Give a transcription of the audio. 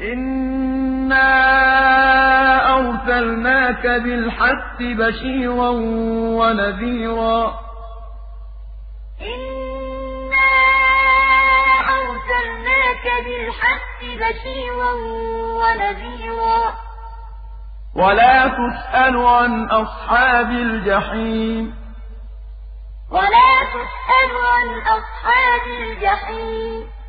إِنَّا أَرْسَلْنَاكَ بِالْحَقِّ بَشِيرًا وَنَذِيرًا. إِنَّا أَرْسَلْنَاكَ بِالْحَقِّ بَشِيرًا وَنَذِيرًا. وَلَا تُسْأَلُ عَنْ أَصْحَابِ الْجَحِيمِ. وَلَا تُسْأَلُ عَنْ أَصْحَابِ الْجَحِيمِ.